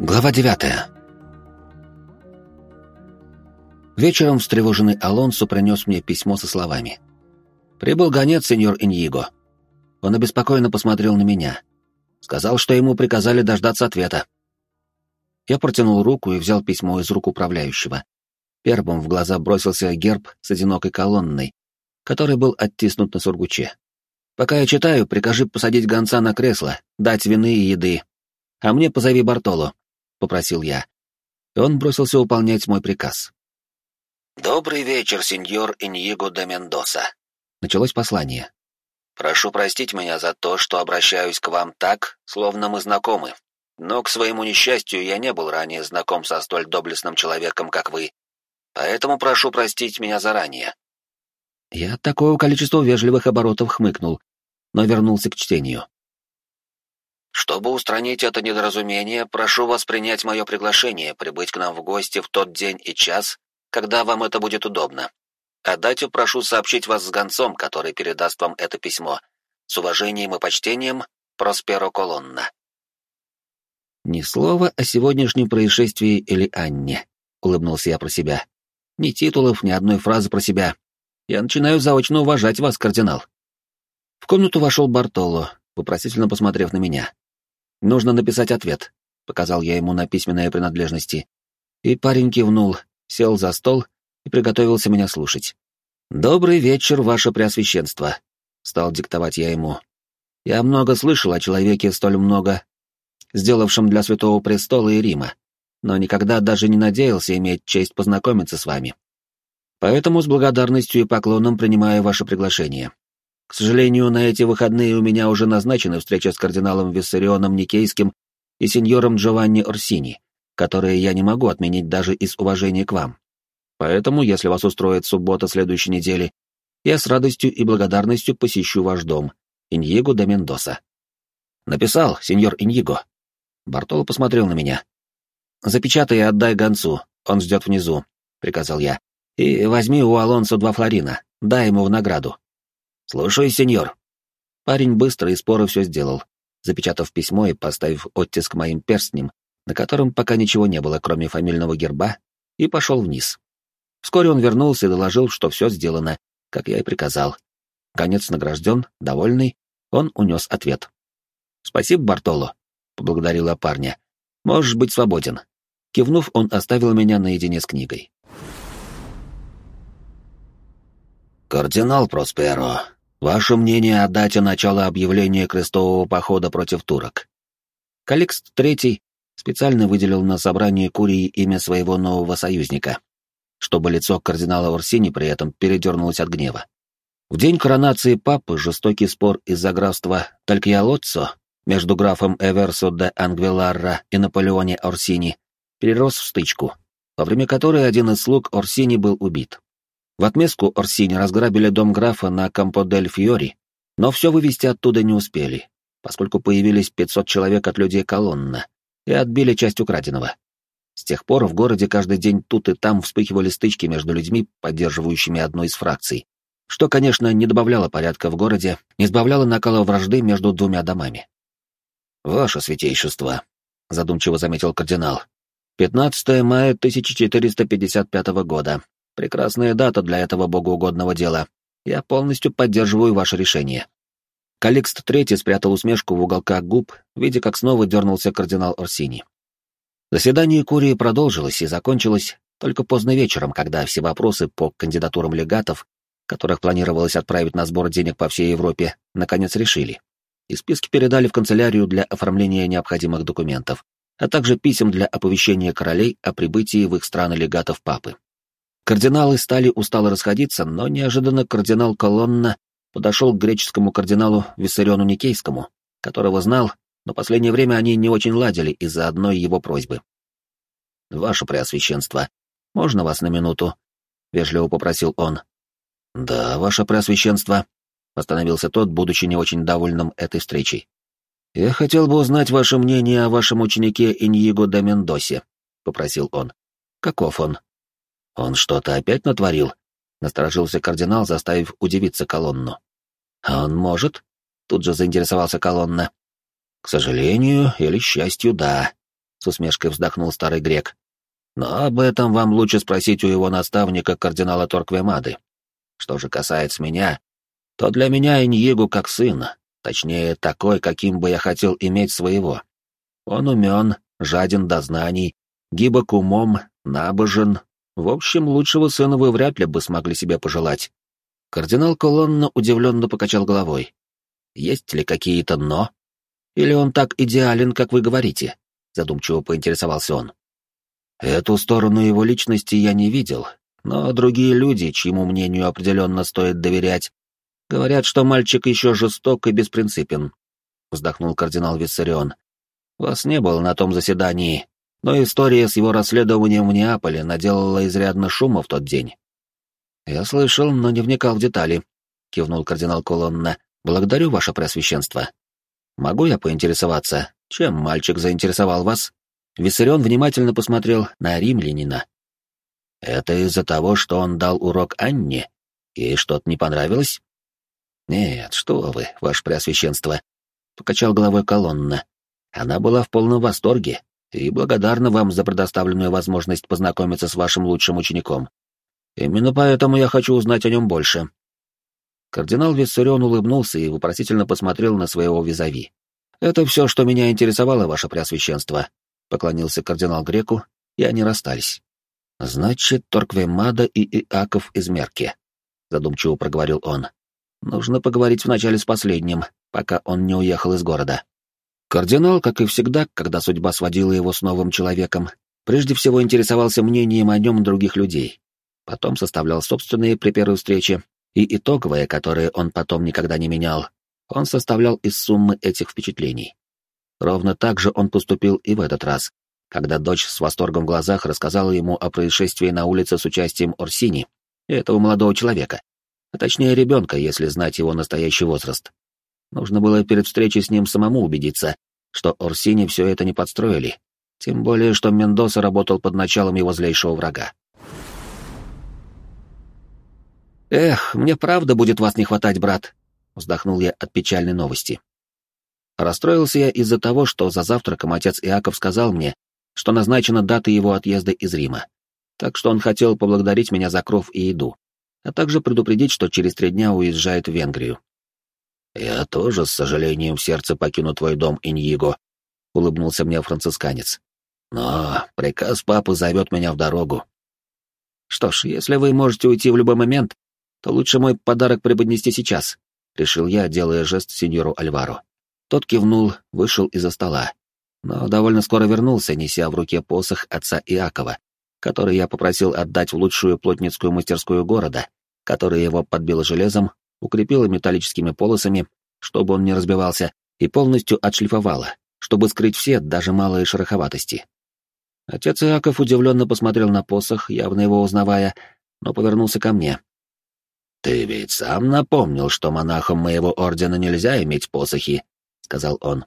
Глава девятая. Вечером встревоженный Алонсо принес мне письмо со словами. «Прибыл гонец, сеньор Иньиго». Он обеспокоенно посмотрел на меня. Сказал, что ему приказали дождаться ответа. Я протянул руку и взял письмо из рук управляющего. Первым в глаза бросился герб с одинокой колонной, который был оттиснут на сургуче. «Пока я читаю, прикажи посадить гонца на кресло, дать вины и еды. А мне позови Бартоло», — попросил я. И он бросился выполнять мой приказ. «Добрый вечер, сеньор Иньего де Мендоса», — началось послание. «Прошу простить меня за то, что обращаюсь к вам так, словно мы знакомы. Но, к своему несчастью, я не был ранее знаком со столь доблестным человеком, как вы. Поэтому прошу простить меня заранее». Я от такого количества вежливых оборотов хмыкнул, но вернулся к чтению. Чтобы устранить это недоразумение, прошу вас принять мое приглашение прибыть к нам в гости в тот день и час, когда вам это будет удобно. А дате прошу сообщить вас с гонцом, который передаст вам это письмо. С уважением и почтением, Просперо Колонна. Ни слова о сегодняшнем происшествии или Анне, улыбнулся я про себя. Ни титулов, ни одной фразы про себя. Я начинаю заочно уважать вас, кардинал. В комнату вошел Бартоло, вопросительно посмотрев на меня. «Нужно написать ответ», — показал я ему на письменные принадлежности. И парень кивнул, сел за стол и приготовился меня слушать. «Добрый вечер, ваше преосвященство», — стал диктовать я ему. «Я много слышал о человеке столь много, сделавшем для Святого Престола и Рима, но никогда даже не надеялся иметь честь познакомиться с вами. Поэтому с благодарностью и поклоном принимаю ваше приглашение. К сожалению, на эти выходные у меня уже назначена встреча с кардиналом Виссарионом Никейским и сеньором Джованни Орсини, которые я не могу отменить даже из уважения к вам. Поэтому, если вас устроит суббота следующей недели, я с радостью и благодарностью посещу ваш дом, Иньего де Мендоса. Написал, сеньор Иньего. Бартоло посмотрел на меня. Запечатай и отдай гонцу, он ждет внизу, приказал я. И возьми у Алонсо два флорина, дай ему в награду. «Слушай, сеньор». Парень быстро и споро все сделал, запечатав письмо и поставив оттиск моим перстнем, на котором пока ничего не было, кроме фамильного герба, и пошел вниз. Вскоре он вернулся и доложил, что все сделано, как я и приказал. Конец награжден, довольный, он унес ответ. «Спасибо, Бартоло», — поблагодарила парня. «Можешь быть свободен». Кивнув, он оставил меня наедине с книгой. «Кардинал Просперо, Ваше мнение о дате начала объявления крестового похода против турок? Каликст III специально выделил на собрании Курии имя своего нового союзника, чтобы лицо кардинала Орсини при этом передернулось от гнева. В день коронации папы жестокий спор из-за графства Талькьялоццо между графом Эверсо де Ангвеларра и Наполеоне Орсини перерос в стычку, во время которой один из слуг Орсини был убит. В отместку Орсини разграбили дом графа на Кампо-дель-Фьори, но все вывести оттуда не успели, поскольку появились 500 человек от людей колонна и отбили часть украденного. С тех пор в городе каждый день тут и там вспыхивали стычки между людьми, поддерживающими одну из фракций, что, конечно, не добавляло порядка в городе, не сбавляло накала вражды между двумя домами. «Ваше святейшество», — задумчиво заметил кардинал, — 15 мая 1455 года, Прекрасная дата для этого богоугодного дела. Я полностью поддерживаю ваше решение. Каликст III спрятал усмешку в уголках губ, видя, как снова дернулся кардинал Орсини. Заседание Курии продолжилось и закончилось только поздно вечером, когда все вопросы по кандидатурам легатов, которых планировалось отправить на сбор денег по всей Европе, наконец решили. И списки передали в канцелярию для оформления необходимых документов, а также писем для оповещения королей о прибытии в их страны легатов папы. Кардиналы стали устало расходиться, но неожиданно кардинал Колонна подошел к греческому кардиналу Виссариону Никейскому, которого знал, но последнее время они не очень ладили из-за одной его просьбы. «Ваше Преосвященство, можно вас на минуту?» — вежливо попросил он. «Да, Ваше Преосвященство», — остановился тот, будучи не очень довольным этой встречей. «Я хотел бы узнать ваше мнение о вашем ученике Иньего де Мендосе», — попросил он. «Каков он?» «Он что-то опять натворил?» — насторожился кардинал, заставив удивиться колонну. «А он может?» — тут же заинтересовался колонна. «К сожалению или счастью, да», с усмешкой вздохнул старый грек. Но об этом вам лучше спросить у его наставника, кардинала Торквемады. Что же касается меня, то для меня Иньегу как сын, точнее, такой, каким бы я хотел иметь своего. Он умен, жаден до знаний, гибок умом, набожен. В общем, лучшего сына вы вряд ли бы смогли себе пожелать. Кардинал Колонна удивленно покачал головой. Есть ли какие-то «но»? Или он так идеален, как вы говорите? Задумчиво поинтересовался он. Эту сторону его личности я не видел, но другие люди, чьему мнению определенно стоит доверять, говорят, что мальчик еще жесток и беспринципен. Вздохнул кардинал Виссарион. Вас не было на том заседании, но история с его расследованием в Неаполе наделала изрядно шума в тот день. «Я слышал, но не вникал в детали», — кивнул кардинал Колонна. «Благодарю, ваше преосвященство. Могу я поинтересоваться, чем мальчик заинтересовал вас?» Виссарион внимательно посмотрел на римлянина. «Это из-за того, что он дал урок Анне? Ей что-то не понравилось?» «Нет, что вы, ваше преосвященство», — покачал головой колонна. «Она была в полном восторге и благодарна вам за предоставленную возможность познакомиться с вашим лучшим учеником. Именно поэтому я хочу узнать о нем больше. Кардинал Виссарион улыбнулся и вопросительно посмотрел на своего визави. «Это все, что меня интересовало, ваше преосвященство», — поклонился кардинал Греку, и они расстались. «Значит, Торквемада и Иаков из Мерки», — задумчиво проговорил он. «Нужно поговорить вначале с последним, пока он не уехал из города». Кардинал, как и всегда, когда судьба сводила его с новым человеком, прежде всего интересовался мнением о нем других людей, потом составлял собственные при первой встрече, и итоговое, которое он потом никогда не менял, он составлял из суммы этих впечатлений. Ровно так же он поступил и в этот раз, когда дочь с восторгом в глазах рассказала ему о происшествии на улице с участием Орсини, этого молодого человека, а точнее ребенка, если знать его настоящий возраст. Нужно было перед встречей с ним самому убедиться, что Орсини все это не подстроили, тем более, что Мендоса работал под началом его злейшего врага. «Эх, мне правда будет вас не хватать, брат», — вздохнул я от печальной новости. Расстроился я из-за того, что за завтраком отец Иаков сказал мне, что назначена дата его отъезда из Рима. Так что он хотел поблагодарить меня за кров и еду, а также предупредить, что через три дня уезжает в Венгрию. «Я тоже, с сожалением, в сердце покину твой дом, Иньиго», — улыбнулся мне францисканец. «Но приказ папы зовет меня в дорогу». «Что ж, если вы можете уйти в любой момент, то лучше мой подарок преподнести сейчас», — решил я, делая жест сеньору Альваро. Тот кивнул, вышел из-за стола, но довольно скоро вернулся, неся в руке посох отца Иакова, который я попросил отдать в лучшую плотницкую мастерскую города, которая его подбила железом, укрепила металлическими полосами, чтобы он не разбивался, и полностью отшлифовала, чтобы скрыть все, даже малые шероховатости. Отец Иаков удивленно посмотрел на посох, явно его узнавая, но повернулся ко мне. «Ты ведь сам напомнил, что монахам моего ордена нельзя иметь посохи», — сказал он.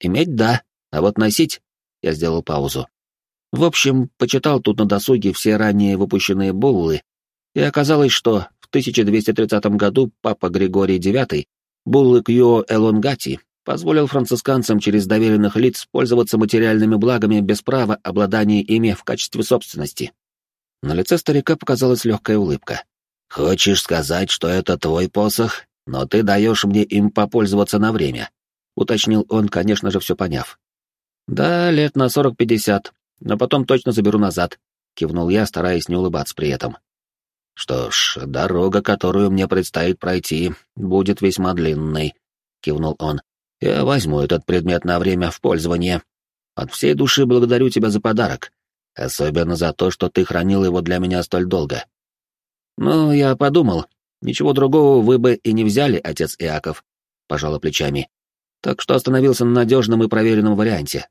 «Иметь — да, а вот носить...» — я сделал паузу. В общем, почитал тут на досуге все ранее выпущенные буллы, и оказалось, что 1230 году папа Григорий IX, буллы Кьо Элонгати, позволил францисканцам через доверенных лиц пользоваться материальными благами без права обладания ими в качестве собственности. На лице старика показалась легкая улыбка. «Хочешь сказать, что это твой посох, но ты даешь мне им попользоваться на время?» — уточнил он, конечно же, все поняв. «Да, лет на сорок-пятьдесят, но потом точно заберу назад», — кивнул я, стараясь не улыбаться при этом. «Что ж, дорога, которую мне предстоит пройти, будет весьма длинной», — кивнул он. «Я возьму этот предмет на время в пользование. От всей души благодарю тебя за подарок, особенно за то, что ты хранил его для меня столь долго. «Ну, я подумал, ничего другого вы бы и не взяли, отец Иаков», — пожала плечами. «Так что остановился на надежном и проверенном варианте».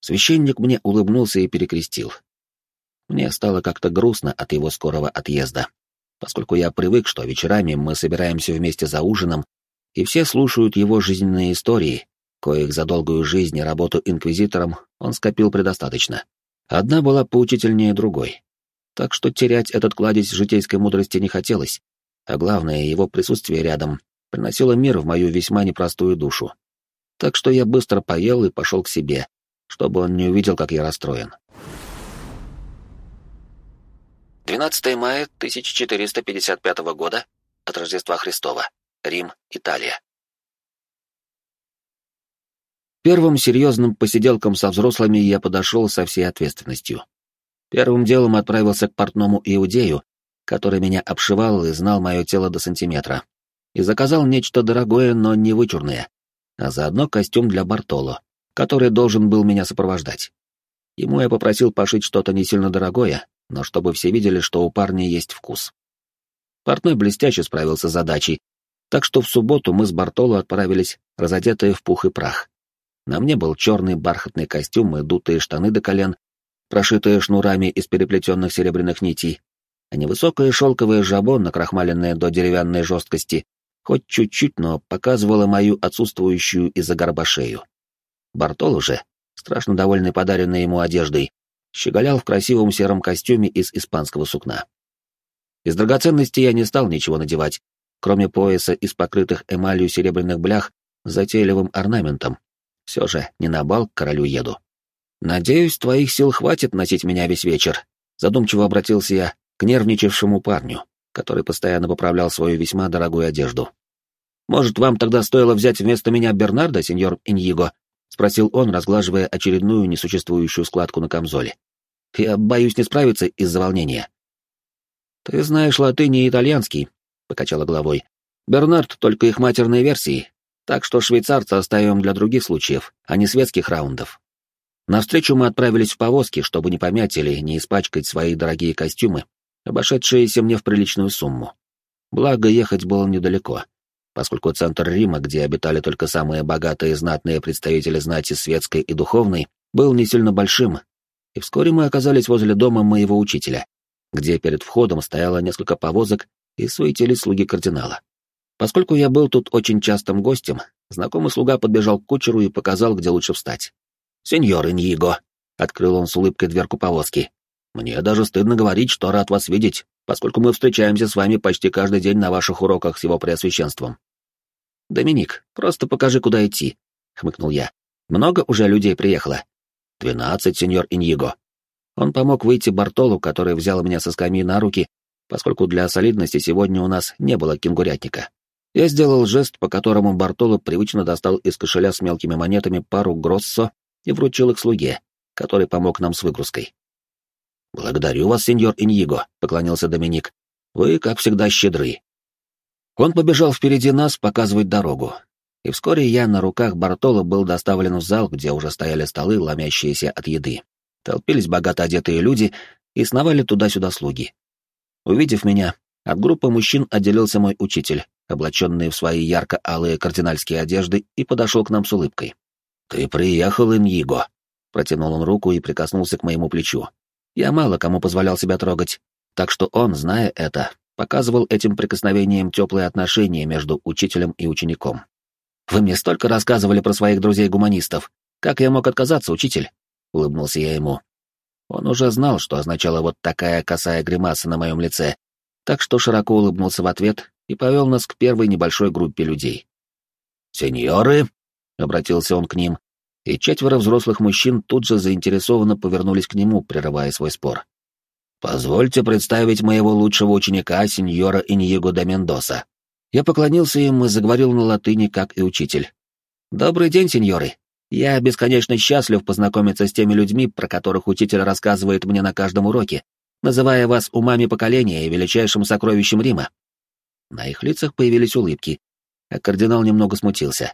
Священник мне улыбнулся и перекрестил. Мне стало как-то грустно от его скорого отъезда, поскольку я привык, что вечерами мы собираемся вместе за ужином, и все слушают его жизненные истории, коих за долгую жизнь и работу инквизитором он скопил предостаточно. Одна была поучительнее другой так что терять этот кладезь житейской мудрости не хотелось, а главное, его присутствие рядом приносило мир в мою весьма непростую душу. Так что я быстро поел и пошел к себе, чтобы он не увидел, как я расстроен. 12 мая 1455 года от Рождества Христова. Рим, Италия. Первым серьезным посиделкам со взрослыми я подошел со всей ответственностью. Первым делом отправился к портному иудею, который меня обшивал и знал мое тело до сантиметра, и заказал нечто дорогое, но не вычурное, а заодно костюм для Бартоло, который должен был меня сопровождать. Ему я попросил пошить что-то не сильно дорогое, но чтобы все видели, что у парня есть вкус. Портной блестяще справился с задачей, так что в субботу мы с Бартоло отправились, разодетые в пух и прах. На мне был черный бархатный костюм и дутые штаны до колен, прошитые шнурами из переплетенных серебряных нитей, а невысокое шелковое жабо, накрахмаленное до деревянной жесткости, хоть чуть-чуть, но показывало мою отсутствующую из-за горба шею. Бартол уже, страшно довольный подаренной ему одеждой, щеголял в красивом сером костюме из испанского сукна. Из драгоценностей я не стал ничего надевать, кроме пояса из покрытых эмалью серебряных блях с затейливым орнаментом. Все же не на бал к королю еду. «Надеюсь, твоих сил хватит носить меня весь вечер», — задумчиво обратился я к нервничавшему парню, который постоянно поправлял свою весьма дорогую одежду. «Может, вам тогда стоило взять вместо меня Бернарда, сеньор Иньего?» — спросил он, разглаживая очередную несуществующую складку на камзоле. «Я боюсь не справиться из-за волнения». «Ты знаешь латынь и итальянский», — покачала головой. «Бернард — только их матерные версии, так что швейцарца оставим для других случаев, а не светских раундов». Навстречу мы отправились в повозке, чтобы не помять или не испачкать свои дорогие костюмы, обошедшиеся мне в приличную сумму. Благо, ехать было недалеко, поскольку центр Рима, где обитали только самые богатые и знатные представители знати светской и духовной, был не сильно большим, и вскоре мы оказались возле дома моего учителя, где перед входом стояло несколько повозок и суетились слуги кардинала. Поскольку я был тут очень частым гостем, знакомый слуга подбежал к кучеру и показал, где лучше встать. «Сеньор Иньиго», — открыл он с улыбкой дверку повозки, — «мне даже стыдно говорить, что рад вас видеть, поскольку мы встречаемся с вами почти каждый день на ваших уроках с его преосвященством». «Доминик, просто покажи, куда идти», — хмыкнул я. «Много уже людей приехало?» «Двенадцать, сеньор Иньиго», он помог выйти Бартолу, который взял меня со скамьи на руки, поскольку для солидности сегодня у нас не было кенгурятника. Я сделал жест, по которому Бартоло привычно достал из кошеля с мелкими монетами пару гроссо и вручил их слуге, который помог нам с выгрузкой. «Благодарю вас, сеньор Иньиго», — поклонился Доминик. «Вы, как всегда, щедры». Он побежал впереди нас показывать дорогу, и вскоре я на руках Бартоло был доставлен в зал, где уже стояли столы, ломящиеся от еды толпились богато одетые люди и сновали туда-сюда слуги. Увидев меня, от группы мужчин отделился мой учитель, облаченный в свои ярко-алые кардинальские одежды, и подошел к нам с улыбкой. «Ты приехал, Иньиго!» Протянул он руку и прикоснулся к моему плечу. Я мало кому позволял себя трогать, так что он, зная это, показывал этим прикосновением теплые отношения между учителем и учеником. «Вы мне столько рассказывали про своих друзей-гуманистов. Как я мог отказаться, учитель?» — улыбнулся я ему. Он уже знал, что означала вот такая косая гримаса на моем лице, так что широко улыбнулся в ответ и повел нас к первой небольшой группе людей. «Сеньоры!» — обратился он к ним, и четверо взрослых мужчин тут же заинтересованно повернулись к нему, прерывая свой спор. «Позвольте представить моего лучшего ученика, сеньора Иньего де Мендоса». Я поклонился им и заговорил на латыни, как и учитель. «Добрый день, сеньоры!» Я бесконечно счастлив познакомиться с теми людьми, про которых учитель рассказывает мне на каждом уроке, называя вас умами поколения и величайшим сокровищем Рима. На их лицах появились улыбки, а кардинал немного смутился.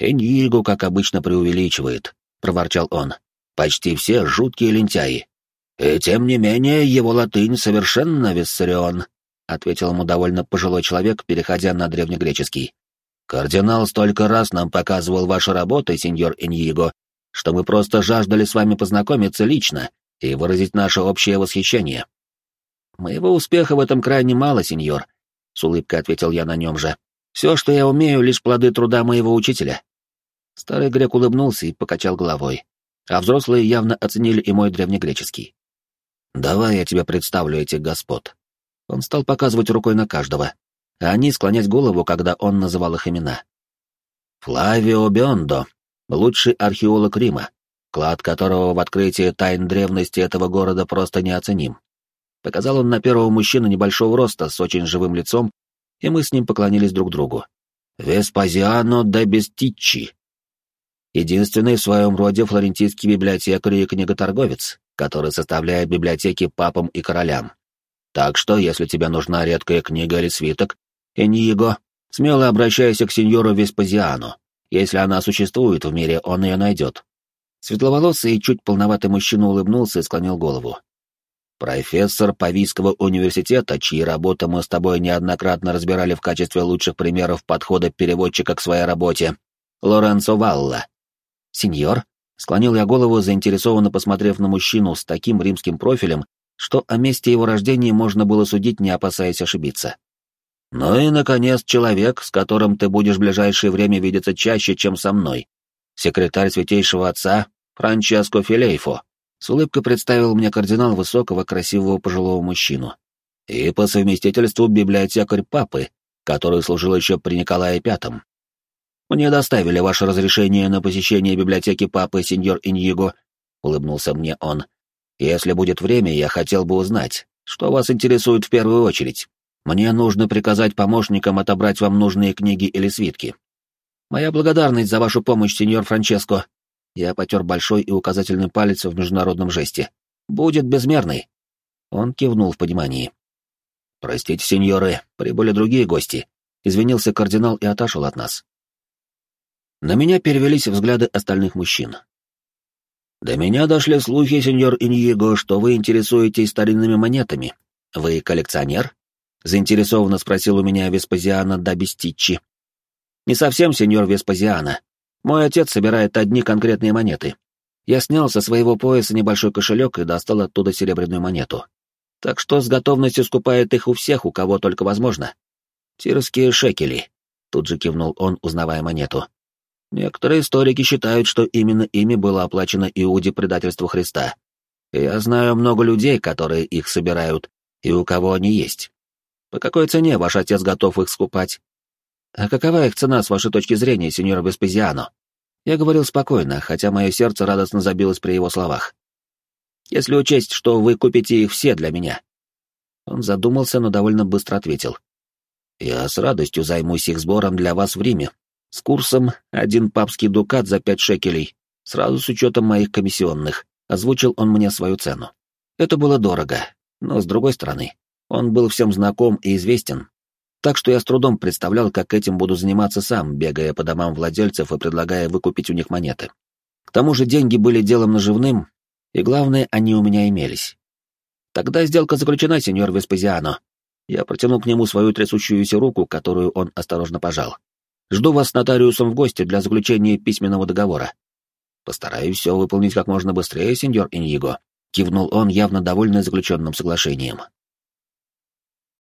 «Эньиго, как обычно, преувеличивает», — проворчал он. «Почти все жуткие лентяи. И тем не менее его латынь совершенно виссарион», — ответил ему довольно пожилой человек, переходя на древнегреческий. Кардинал столько раз нам показывал ваши работы, сеньор Иньего, что мы просто жаждали с вами познакомиться лично и выразить наше общее восхищение. Моего успеха в этом крайне мало, сеньор, — с улыбкой ответил я на нем же. Все, что я умею, лишь плоды труда моего учителя. Старый грек улыбнулся и покачал головой, а взрослые явно оценили и мой древнегреческий. «Давай я тебе представлю этих господ». Он стал показывать рукой на каждого, а они склонять голову, когда он называл их имена. Флавио Биондо, лучший археолог Рима, клад которого в открытии тайн древности этого города просто неоценим. Показал он на первого мужчину небольшого роста с очень живым лицом, и мы с ним поклонились друг другу. Веспазиано де Бестиччи. Единственный в своем роде флорентийский библиотекарь и книготорговец, который составляет библиотеки папам и королям. Так что, если тебе нужна редкая книга или свиток, Эниего, смело обращайся к сеньору Веспазиану. Если она существует в мире, он ее найдет. Светловолосый и чуть полноватый мужчина улыбнулся и склонил голову. Профессор Павийского университета, чьи работы мы с тобой неоднократно разбирали в качестве лучших примеров подхода переводчика к своей работе, Лоренцо Валла. Сеньор, склонил я голову, заинтересованно посмотрев на мужчину с таким римским профилем, что о месте его рождения можно было судить, не опасаясь ошибиться. Ну и, наконец, человек, с которым ты будешь в ближайшее время видеться чаще, чем со мной. Секретарь Святейшего Отца Франческо Филейфо. С улыбкой представил мне кардинал высокого, красивого пожилого мужчину. И по совместительству библиотекарь папы, который служил еще при Николае Пятом. Мне доставили ваше разрешение на посещение библиотеки папы, сеньор Иньего, улыбнулся мне он. Если будет время, я хотел бы узнать, что вас интересует в первую очередь. Мне нужно приказать помощникам отобрать вам нужные книги или свитки. Моя благодарность за вашу помощь, сеньор Франческо, я потер большой и указательный палец в международном жесте. «Будет безмерный!» Он кивнул в понимании. «Простите, сеньоры, прибыли другие гости», — извинился кардинал и отошел от нас. На меня перевелись взгляды остальных мужчин. «До меня дошли слухи, сеньор Иньего, что вы интересуетесь старинными монетами. Вы коллекционер?» — заинтересованно спросил у меня Веспазиана да Бестиччи. «Не совсем, сеньор Веспазиана. Мой отец собирает одни конкретные монеты. Я снял со своего пояса небольшой кошелек и достал оттуда серебряную монету. Так что с готовностью скупает их у всех, у кого только возможно. Тирские шекели. Тут же кивнул он, узнавая монету. Некоторые историки считают, что именно ими было оплачено Иуде предательство Христа. Я знаю много людей, которые их собирают, и у кого они есть. По какой цене ваш отец готов их скупать? «А какова их цена с вашей точки зрения, сеньор Веспезиано?» Я говорил спокойно, хотя мое сердце радостно забилось при его словах. «Если учесть, что вы купите их все для меня». Он задумался, но довольно быстро ответил. «Я с радостью займусь их сбором для вас в Риме. С курсом один папский дукат за пять шекелей, сразу с учетом моих комиссионных», — озвучил он мне свою цену. Это было дорого, но, с другой стороны, он был всем знаком и известен, так что я с трудом представлял, как этим буду заниматься сам, бегая по домам владельцев и предлагая выкупить у них монеты. К тому же деньги были делом наживным, и главное, они у меня имелись. Тогда сделка заключена, сеньор Веспазиано. Я протянул к нему свою трясущуюся руку, которую он осторожно пожал. Жду вас с нотариусом в гости для заключения письменного договора. Постараюсь все выполнить как можно быстрее, сеньор Иньего, кивнул он, явно довольный заключенным соглашением.